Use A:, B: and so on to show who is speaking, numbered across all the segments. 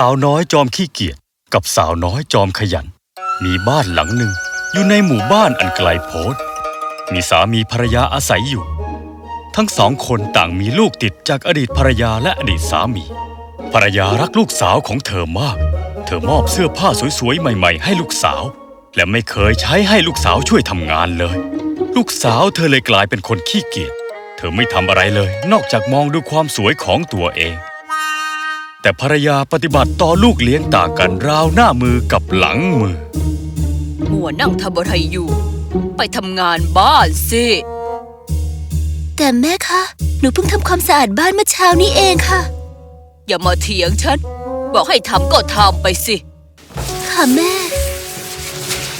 A: สาวน้อยจอมขี้เกียจกับสาวน้อยจอมขยัน มีบ้านหลังหนึ่งอยู่ในหมู่บ้านอันไกลโพ้นมีสามีภรรยาอาศัยอยู่ ทั้งสองคนต่างมีลูกติดจากอดีตภรรยาและอดีตสามี ภรรยารักลูกสาวของเธอมาก เธอมอบเสื้อผ้าสวยๆใหม่ ๆ ให้ลูกสาว และไม่เคยใช้ให้ลูกสาวช่วยทำงานเลย ลูกสาวเธอเลยกลายเป็นคนขี้เกียจเธอไม่ทำอะไรเลย นอกจากมองดูความสวยของตัวเอง แต่ภรรยาปฏิบัติต่อลูกเลี้ยงต่างกันราวหน้ามือกับหลังมือ
B: มัวนั่งทำอะไรอยู่ ไปทำงานบ้านสิ
C: แต่แม่คะ หนูเพิ่งทำความสะอาดบ้านเมื่อเช้านี้เองค่ะ
B: อย่ามาเถียงฉัน บอกให้ทำก็ทำไปสิ
C: ค่ะแม่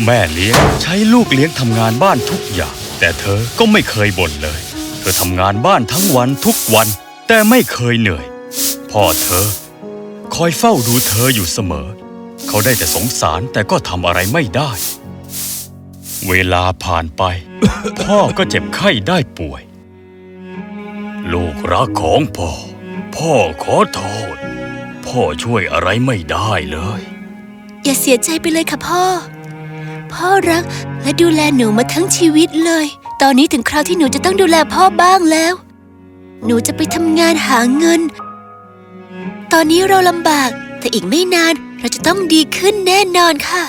A: แม่เลี้ยงใช้ลูกเลี้ยงทำงานบ้านทุกอย่าง แต่เธอก็ไม่เคยบ่นเลย เธอทำงานบ้านทั้งวันทุกวัน แต่ไม่เคยเหนื่อย พ่อเธอ คอยเฝ้าดูเธออยู่เสมอ เขาได้แต่สงสารแต่ก็ทำอะไรไม่ได้ เวลาผ่านไป พ่อก็เจ็บไข้ได้ป่วย ลูกรักของพ่อ พ่อขอโทษ พ่อช่วยอะไรไม่ได้เลย
C: อย่าเสียใจไปเลยค่ะพ่อ พ่อรักและดูแลหนูมาทั้งชีวิตเลย ตอนนี้ถึงคราวที่หนูจะต้องดูแลพ่อบ้างแล้ว หนูจะไปทำงานหาเงิน ตอนนี้เราลำบาก แต่อีกไม่นานเราจะต้องดีขึ้นแน่นอนค่ะ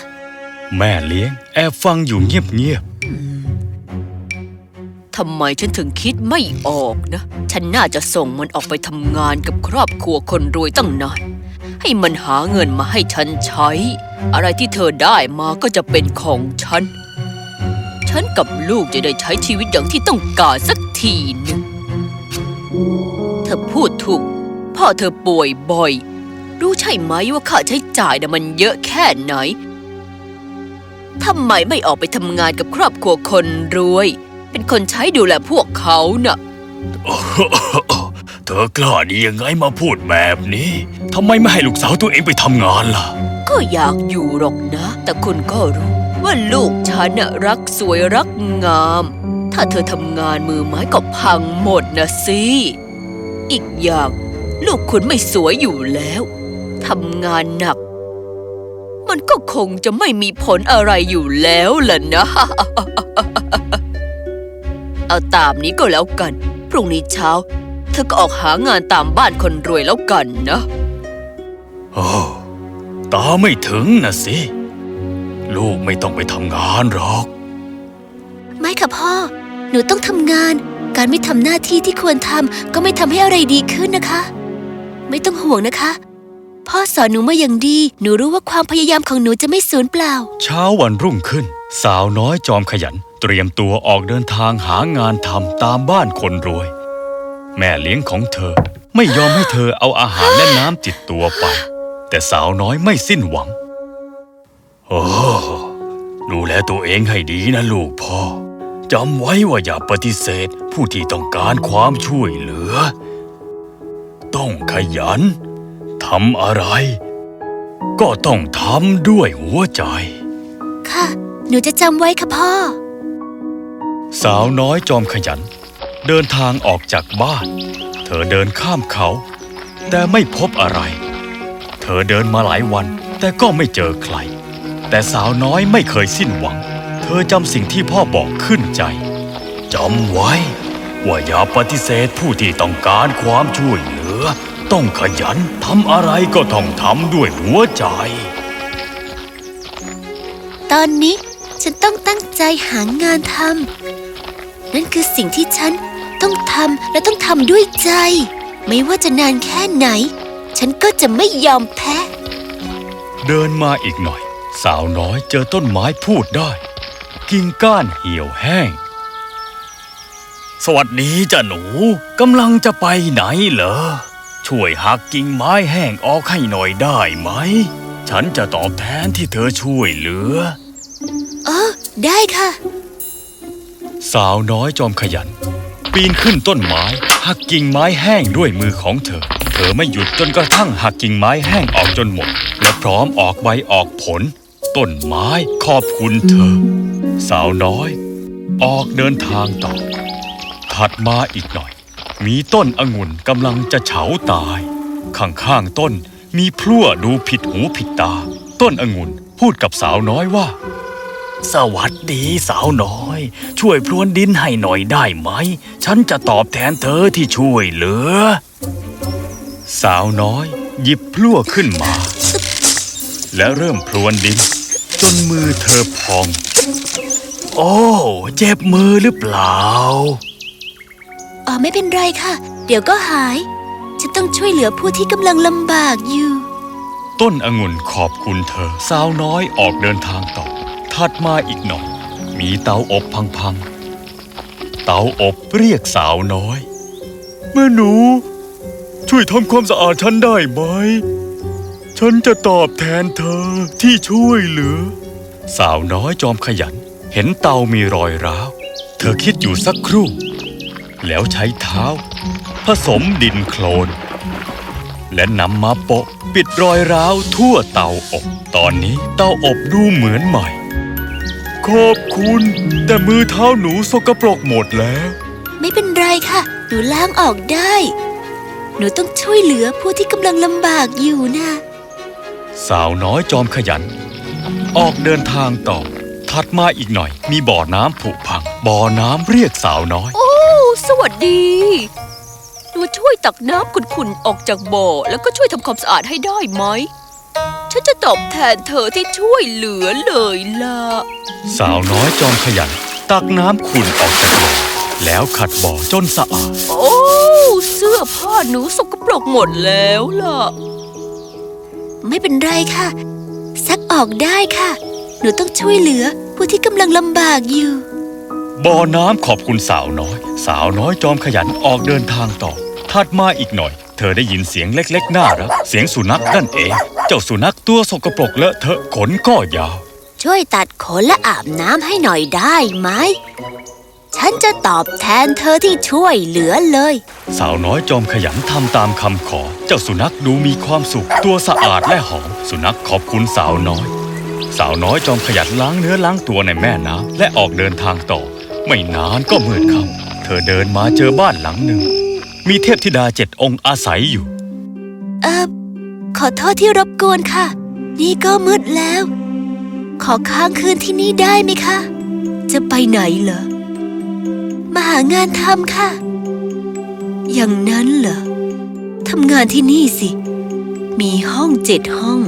A: แม่เลี้ยงแอบฟังอยู่เงียบ
B: ทำไมฉันถึงคิดไม่ออกนะ ฉันน่าจะส่งมันออกไปทำงานกับครอบครัวคนรวยตั้งนานให้มันหาเงินมาให้ฉันใช้ อะไรที่เธอได้มาก็จะเป็นของฉัน ฉันกับลูกจะได้ใช้ชีวิตอย่างที่ต้องการสักทีหนึ่งเธอพูดถูก พ่อเธอป่วยบ่อย รู้ใช่ไหมว่าค่าใช้จ่ายน่ะมันเยอะแค่ไหนทำไมไม่ออกไปทำงานกับครอบครัวคนรวย เป็นคนใช้ดูแลพวกเขาน่ะ
A: ๆเธอกล้าดียังไงมาพูดแบบนี้ทำไมไม่ให้ลูกสาวตัวเองไปทำงานล่ะ
B: ก็อยากอยู่หรอกนะ แต่คุณก็รู้ว่าลูกฉันน่ะรักสวยรักงาม ถ้าเธอทำงานมือไม้ก็พังหมดนะสิ อีกอย่าง ลูกคุณไม่สวยอยู่แล้วทำงานหนัก มันก็คงจะไม่มีผลอะไรอยู่แล้วล่ะนะ เอาตามนี้ก็แล้วกัน พรุ่งนี้เช้า เธอก็ออกหางานตามบ้านคนรวยแล้วกันนะ
A: โอ้ตาไม่ถึงนะสิ ลูกไม่ต้องไปทำงานหรอก
C: ไม่ค่ะพ่อ หนูต้องทำงาน การไม่ทำหน้าที่ที่ควรทำก็ไม่ทำให้อะไรดีขึ้นนะคะ ไม่ต้องห่วงนะคะ พ่อสอนหนูมาอย่างดี หนูรู้ว่าความพยายามของหนูจะไม่สูญเปล่า
A: เช้าวันรุ่งขึ้น สาวน้อยจอมขยัน เตรียมตัวออกเดินทางหางานทำตามบ้านคนรวย แม่เลี้ยงของเธอ ไม่ยอมให้เธอเอาอาหารและน้ำติดตัวไป แต่สาวน้อยไม่สิ้นหวังโอ้ดูแลตัวเองให้ดีนะลูกพ่อจำไว้ว่าอย่าปฏิเสธ ผู้ที่ต้องการความช่วยเหลือ ต้องขยันทำอะไร ก็ต้องทำด้วยหัวใจ
C: ค่ะ หนูจะจำไว้ค่ะพ่อ
A: สาวน้อยจอมขยัน เดินทางออกจากบ้าน เธอเดินข้ามเขา แต่ไม่พบอะไร เธอเดินมาหลายวันแต่ก็ไม่เจอใคร แต่สาวน้อยไม่เคยสิ้นหวัง เธอจำสิ่งที่พ่อบอกขึ้นใจจำไว้ ว่าอย่าปฏิเสธผู้ที่ต้องการความช่วยเหลือ ต้องขยันทำอะไรก็ต้องทำด้วยหัวใจ
C: ตอนนี้ฉันต้องตั้งใจหางานทำนั่นคือสิ่งที่ฉันต้องทำและต้องทำด้วยใจ ไม่ว่าจะนานแค่ไหน ฉันก็จะไม่ยอมแพ้
A: เดินมาอีกหน่อย สาวน้อยเจอต้นไม้พูดได้ กิ่งก้านเหี่ยวแห้ง สวัสดีจ้ะหนูกำลังจะไปไหนเหรอ ช่วยหักกิ่งไม้แห้งออกให้หน่อยได้ไหม ฉันจะตอบแทนที่เธอช่วยเหลือ
C: เออได้ค่ะ
A: สาวน้อยจอมขยัน ปีนขึ้นต้นไม้ หักกิ่งไม้แห้งด้วยมือของเธอ เธอไม่หยุดจนกระทั่งหักกิ่งไม้แห้งออกจนหมด และพร้อมออกใบออกผล ต้นไม้ขอบคุณเธอ สาวน้อย ออกเดินทางต่อ ถัดมาอีกหน่อย มีต้นองุ่นกำลังจะเฉาตาย ข้างๆต้นมีพลั่วดูผิดหูผิดตา ต้นองุ่นพูดกับสาวน้อยว่า สวัสดีสาวน้อย ช่วยพรวนดินให้หน่อยได้ไหม ฉันจะตอบแทนเธอที่ช่วยเหลือ สาวน้อย หยิบพลั่วขึ้นมา และเริ่มพรวนดิน จนมือเธอพอง โอ้ เจ็บมือหรือเปล่า
C: อ๋อไม่เป็นไรค่ะ เดี๋ยวก็หาย ฉันต้องช่วยเหลือผู้ที่กำลังลำบากอยู่
A: ต้นองุ่นขอบคุณเธอ สาวน้อยออกเดินทางต่อ ถัดมาอีกหน่อย มีเตาอบพังๆ เตาอบเรียกสาวน้อย แม่หนู ช่วยทำความสะอาดฉันได้ไหม ฉันจะตอบแทนเธอที่ช่วยเหลือ สาวน้อยจอมขยัน เห็นเตามีรอยร้าว เธอคิดอยู่สักครู่ แล้วใช้เท้า ผสมดินโคลน และนำมาโปะปิดรอยร้าวทั่วเตาอบ ตอนนี้เตาอบดูเหมือนใหม่ ขอบคุณ แต่มือเท้าหนูสกปรกหมดแล้ว
C: ไม่เป็นไรค่ะ หนูล้างออกได้ หนูต้องช่วยเหลือผู้ที่กำลังลำบากอยู่นะ
A: สาวน้อยจอมขยัน ออกเดินทางต่อ ถัดมาอีกหน่อย มีบ่อน้ำผุพัง บ่อน้ำเรียกสาวน้อย
B: โอ้ สวัสดีหนูช่วยตักน้ำขุ่นๆออกจากบ่อ แล้วก็ช่วยทำความสะอาดให้ได้ไหม ฉันจะตอบแทนเธอที่ช่วยเหลือเลยล่ะ
A: สาวน้อยจอมขยัน ตักน้ำขุ่นออกจากบ่อ แล้วขัดบ่อจนสะอาด
B: โอ้เสื้อผ้าหนูสกปรกหมดแล้วล่ะ
C: ไม่เป็นไรค่ะ ซักออกได้ค่ะ หนูต้องช่วยเหลือผู้ที่กำลังลำบากอยู่
A: บ่อน้ำขอบคุณสาวน้อย สาวน้อยจอมขยันออกเดินทางต่อ ถัดมาอีกหน่อย เธอได้ยินเสียงเล็กๆน่ารักเสียงสุนัขนั่นเอง เจ้าสุนัขตัวสกปรกเลอะเทอะขนก็ยาว
C: ช่วยตัดขนและอาบน้ำให้หน่อยได้ไหม ฉันจะตอบแทนเธอที่ช่วยเหลือเลย
A: สาวน้อยจอมขยันทำตามคำขอ เจ้าสุนัขดูมีความสุข ตัวสะอาดและหอม สุนัขขอบคุณสาวน้อย สาวน้อยจอมขยันล้างเนื้อล้างตัวในแม่น้ำและออกเดินทางต่อ ไม่นานก็มืดค่ำเธอเดินมาเจอบ้านหลังหนึ่ง มีเทพธิดาเจ็ดองค์อาศัยอยู่
C: เออขอโทษที่รบกวนค่ะ นี่ก็มืดแล้ว ขอค้างคืนที่นี่ได้ไหมคะ จะไปไหนเหรอ มาหางานทำค่ะ อย่างนั้นเหรอทำงานที่นี่สิ มีห้องเจ็ดห้อง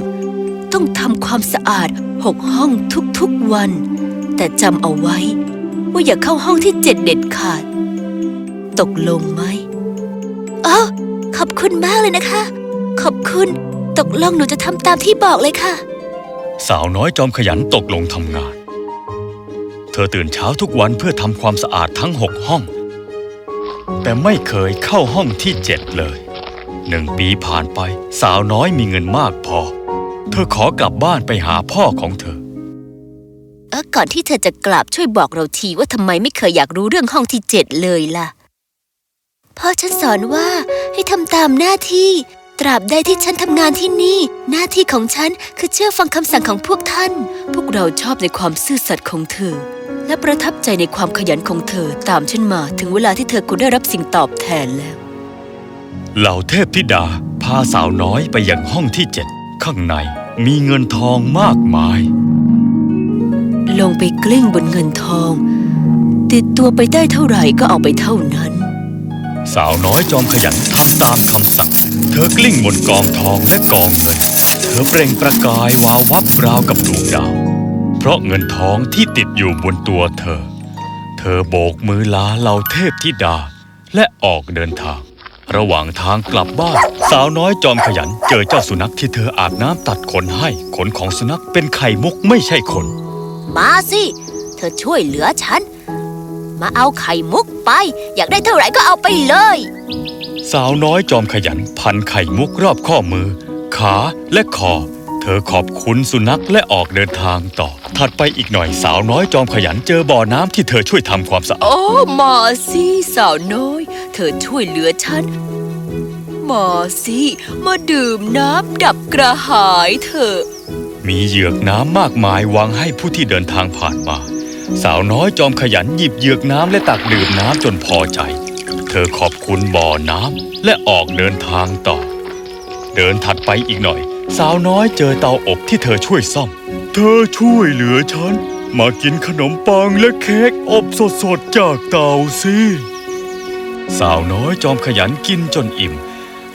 C: ต้องทำความสะอาดหกห้องทุกๆวัน แต่จำเอาไว้ ว่าอย่าเข้าห้องที่เจ็ดเด็ดขาด ตกลงไหมอ๋อขอบคุณมากเลยนะคะ ขอบคุณ ตกลงหนูจะทำตามที่บอกเลยค่ะ
A: สาวน้อยจอมขยันตกลงทำงาน เธอตื่นเช้าทุกวันเพื่อทำความสะอาดทั้งหกห้อง แต่ไม่เคยเข้าห้องที่เจ็ดเลยหนึ่งปีผ่านไปสาวน้อยมีเงินมากพอ เธอขอกลับบ้านไปหาพ่อของเธอ
C: เออ ก่อนที่เธอจะกลับช่วยบอกเราทีว่าทำไมไม่เคยอยากรู้เรื่องห้องที่เจ็ดเลยล่ะพ่อฉันสอนว่าให้ทำตามหน้าที่ ตราบใดที่ฉันทำงานที่นี่ หน้าที่ของฉันคือเชื่อฟังคำสั่งของพวกท่าน
B: พวกเราชอบในความซื่อสัตย์ของเธอ และประทับใจในความขยันของเธอตามฉันมาถึงเวลาที่เธอควรได้รับสิ่งตอบแทนแล้ว
A: เหล่าเทพธิดาพาสาวน้อยไปยังห้องที่เจ็ดข้างในมีเงินทองมากมาย
B: ลงไปกลิ้งบนเงินทอง ติดตัวไปได้เท่าไหร่ก็เอาไปเท่านั้น
A: สาวน้อยจอมขยันทำตามคำสั่ง เธอกลิ้งบนกองทองและกองเงิน เธอเปล่งประกายวาววับราวกับดวงดาว เพราะเงินทองที่ติดอยู่บนตัวเธอ เธอโบกมือลาเหล่าเทพธิดา และออกเดินทาง ระหว่างทางกลับบ้าน สาวน้อยจอมขยันเจอเจ้าสุนัขที่เธออาบน้ำตัดขนให้ ขนของสุนัขเป็นไข่มุกไม่ใช่ขน
C: มาสิ เธอช่วยเหลือฉัน มาเอาไข่มุกไป อยากได้เท่าไหร่ก็เอาไปเลย
A: สาวน้อยจอมขยันพันไข่มุกรอบข้อมือ ขาและคอ เธอขอบคุณสุนัขและออกเดินทางต่อ ถัดไปอีกหน่อยสาวน้อยจอมขยันเจอบ่อน้ำที่เธอช่วยทำความสะอาด
B: โอ้มาสิสาวน้อย เธอช่วยเหลือฉันมาสิ มาดื่มน้ำดับกระหายเถอะ
A: มีเหยือกน้ำมากมายวางให้ผู้ที่เดินทางผ่านมา สาวน้อยจอมขยันหยิบเหยือกน้ำและตักดื่มน้ำจนพอใจ เธอขอบคุณบ่อน้ำและออกเดินทางต่อ เดินถัดไปอีกหน่อย สาวน้อยเจอเตาอบที่เธอช่วยซ่อม เธอช่วยเหลือฉัน มากินขนมปังและเค้กอบสดๆจากเตาสิสาวน้อยจอมขยันกินจนอิ่ม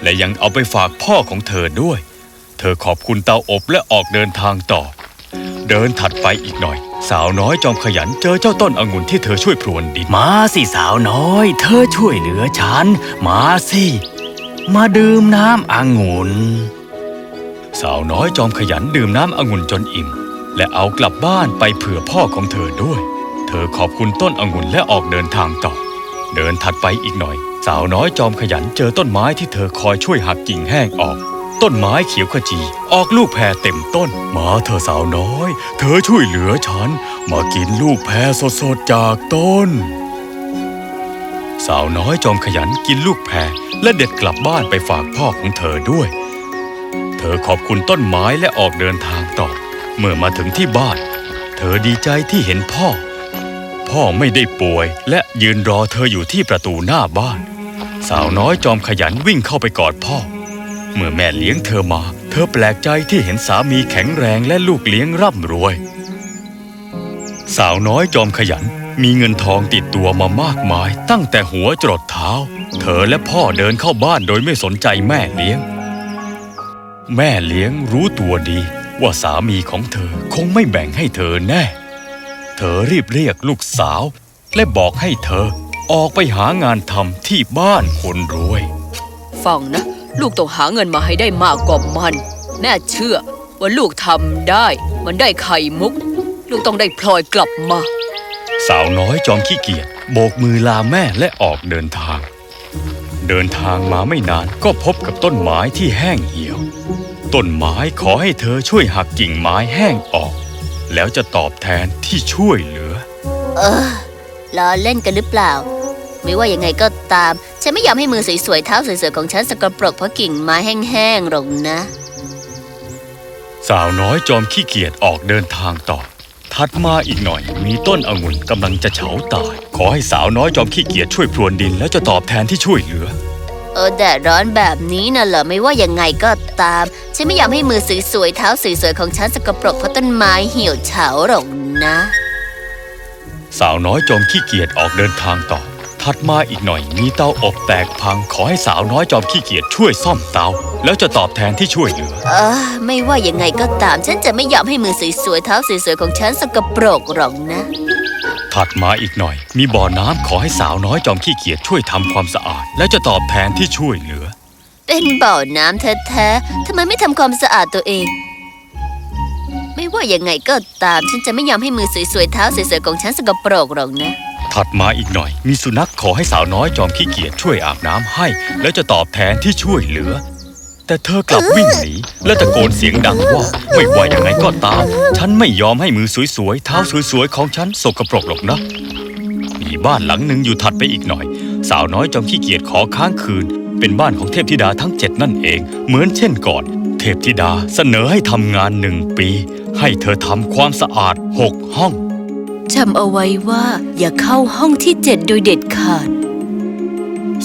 A: และยังเอาไปฝากพ่อของเธอด้วย เธอขอบคุณเตาอบและออกเดินทางต่อ เดินถัดไปอีกหน่อย สาวน้อยจอมขยันเจอเจ้าต้นองุ่นที่เธอช่วยพรวนดิน
D: มาสิสาวน้อย เธอช่วยเหลือฉัน มาสิ มาดื่มน้ำองุ่น
A: สาวน้อยจอมขยันดื่มน้ำองุ่นจนอิ่ม และเอากลับบ้านไปเผื่อพ่อของเธอด้วย เธอขอบคุณต้นองุ่นและออกเดินทางต่อ เดินถัดไปอีกหน่อย สาวน้อยจอมขยันเจอต้นไม้ที่เธอคอยช่วยหักกิ่งแห้งออก ต้นไม้เขียวขจี ออกลูกแพรเต็มต้น มาเธอสาวน้อย เธอช่วยเหลือฉัน มากินลูกแพรสดๆจากต้น สาวน้อยจอมขยันกินลูกแพรและเด็ดกลับบ้านไปฝากพ่อของเธอด้วย เธอขอบคุณต้นไม้และออกเดินทางต่อ เมื่อมาถึงที่บ้าน เธอดีใจที่เห็นพ่อ พ่อไม่ได้ป่วยและยืนรอเธออยู่ที่ประตูหน้าบ้าน สาวน้อยจอมขยันวิ่งเข้าไปกอดพ่อ เมื่อแม่เลี้ยงเธอมา เธอแปลกใจที่เห็นสามีแข็งแรงและลูกเลี้ยงร่ำรวย สาวน้อยจอมขยันมีเงินทองติดตัวมามากมาย ตั้งแต่หัวจรดเท้า เธอและพ่อเดินเข้าบ้านโดยไม่สนใจแม่เลี้ยง แม่เลี้ยงรู้ตัวดีว่าสามีของเธอคงไม่แบ่งให้เธอแน่ เธอรีบเรียกลูกสาว และบอกให้เธอออกไปหางานทำที่บ้านคนรวย
B: ฟังนะ ลูกต้องหาเงินมาให้ได้มากกว่ามันแม่เชื่อว่าลูกทำได้ มันได้ไข่มุก ลูกต้องได้พลอยกลับมา
A: สาวน้อยจอมขี้เกียจโบกมือลาแม่และออกเดินทาง เดินทางมาไม่นานก็พบกับต้นไม้ที่แห้งเหี่ยว ต้นไม้ขอให้เธอช่วยหักกิ่งไม้แห้งออก แล้วจะตอบแทนที่ช่วยเหลือ
C: เออล้อเล่นกันหรือเปล่า ไม่ว่ายังไงก็ตาม ฉันไม่ยอมให้มือสวยๆเท้าสวยๆของฉันสกปรกเพราะกิ่งไม้แห้งๆหรอกนะ
A: สาวน้อยจอมขี้เกียจออกเดินทางต่อ ถัดมาอีกหน่อยมีต้นองุ่นกำลังจะเฉาตาย ขอให้สาวน้อยจอมขี้เกียจช่วยพรวนดินแล้วจะตอบแทนที่ช่วยเหลือ
C: เออแดดร้อนแบบนี้น่ะเหรอไม่ว่ายังไงก็ตาม ฉันไม่ยอมให้มือสวยๆเท้าสวยๆของฉันสกปรกเพราะต้นไม้เหี่ยวเฉาหรอกนะ
A: สาวน้อยจอมขี้เกียจออกเดินทางต่อ ถัดมาอีกหน่อยมีเตาอบแตกพังขอให้สาวน้อยจอมขี้เกียจช่วยซ่อมเตา แล้วจะตอบแทนที่ช่วยเหลือ
C: เออไม่ว่ายังไงก็ตามฉันจะไม่ยอมให้มือสวยๆเท้าสวยๆของฉันสกปรกหรอกนะ
A: ถัดมาอีกหน่อย มีบ่อน้ำขอให้สาวน้อยจอมขี้เกียจช่วยทำความสะอาด แล้วจะตอบแทนที่ช่วยเหลือ
C: เป็นบ่อน้ำแท้ๆทำไมไม่ทำความสะอาดตัวเองไม่ว่ายังไงก็ตามฉันจะไม่ยอมให้มือสวยๆเท้าสวยๆของฉันสกปรกหรอกนะ
A: ถัดมาอีกหน่อย มีสุนัขขอให้สาวน้อยจอมขี้เกียจช่วยอาบน้ำให้ แล้วจะตอบแทนที่ช่วยเหลือ แต่เธอกลับวิ่งหนีและตะโกนเสียงดังว่าไม่ว่ายังไงก็ตาม ฉันไม่ยอมให้มือสวยๆเท้าสวยๆของฉันสกปรกหรอกนะ มีบ้านหลังหนึ่งอยู่ถัดไปอีกหน่อย สาวน้อยจอมขี้เกียจขอค้างคืน เป็นบ้านของเทพธิดาทั้งเจ็ดนั่นเอง เหมือนเช่นก่อน เทพธิดาเสนอให้ทำงานหนึ่งปี ให้เธอทำความสะอาดหกห้อง
C: จำเอาไว้ว่าอย่าเข้าห้องที่เจ็ดโดยเด็ดขาด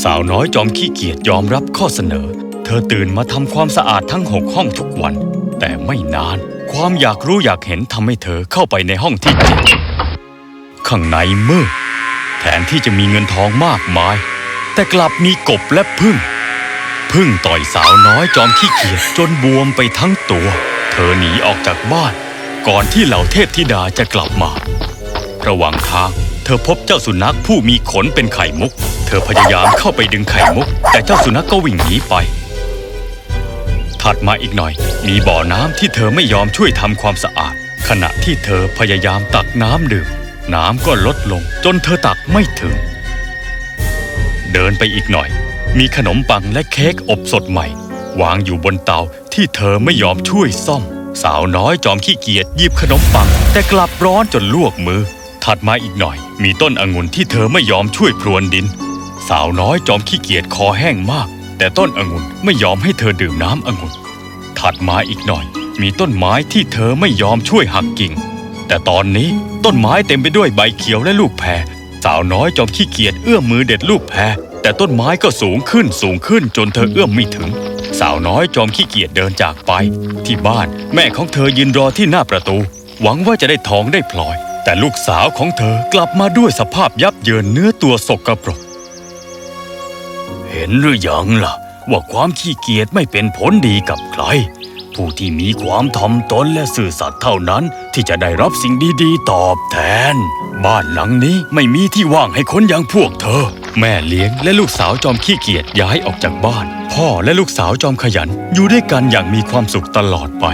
A: สาวน้อยจอมขี้เกียจยอมรับข้อเสนอ เธอตื่นมาทำความสะอาดทั้งหกห้องทุกวัน แต่ไม่นาน ความอยากรู้อยากเห็นทำให้เธอเข้าไปในห้องที่เจ็ดข้างในมืดแทนที่จะมีเงินทองมากมาย แต่กลับมีกบและพึ่ง พึ่งต่อยสาวน้อยจอมขี้เกียจจนบวมไปทั้งตัว เธอหนีออกจากบ้าน ก่อนที่เหล่าเทพธิดาจะกลับมา ระหว่างทาง เธอพบเจ้าสุนัขผู้มีขนเป็นไข่มุก เธอพยายามเข้าไปดึงไข่มุก แต่เจ้าสุนัขก็วิ่งหนีไป ถัดมาอีกหน่อย มีบ่อน้ำที่เธอไม่ยอมช่วยทำความสะอาด ขณะที่เธอพยายามตักน้ำดื่ม น้ำก็ลดลง จนเธอตักไม่ถึง เดินไปอีกหน่อย มีขนมปังและเค้กอบสดใหม่ วางอยู่บนเตาที่เธอไม่ยอมช่วยซ่อมสาวน้อยจอมขี้เกียจหยิบขนมปัง แต่กลับร้อนจนลวกมือ ถัดมาอีกหน่อย มีต้นองุ่นที่เธอไม่ยอมช่วยพรวนดิน สาวน้อยจอมขี้เกียจคอแห้งมาก แต่ต้นองุ่นไม่ยอมให้เธอดื่มน้ำองุ่น ถัดมาอีกหน่อย มีต้นไม้ที่เธอไม่ยอมช่วยหักกิ่ง แต่ตอนนี้ต้นไม้เต็มไปด้วยใบเขียวและลูกแพรสาวน้อยจอมขี้เกียจเอื้อมมือเด็ดลูกแพรแต่ต้นไม้ก็สูงขึ้นสูงขึ้นจนเธอเอื้อมไม่ถึงสสาวน้อยจอมขี้เกียจเดินจากไป ที่บ้านแม่ของเธอยืนรอที่หน้าประตู หวังว่าจะได้ทองได้พลอย แต่ลูกสาวของเธอกลับมาด้วยสภาพยับเยินเนื้อตัวสกปรก
D: เห็นหรือยังล่ะ ว่าความขี้เกียจไม่เป็นผลดีกับใคร ผู้ที่มีความถ่อมตนและซื่อสัตย์เท่านั้นที่จะได้รับสิ่งดีๆ ตอบแทน บ้านหลังนี้ไม่มีที่ว่างให้คนอย่างพวกเธอ
A: แม่เลี้ยงและลูกสาวจอมขี้เกียจย้ายออกจากบ้าน พ่อและลูกสาวจอมขยันอยู่ด้วยกันอย่างมีความสุขตลอดไป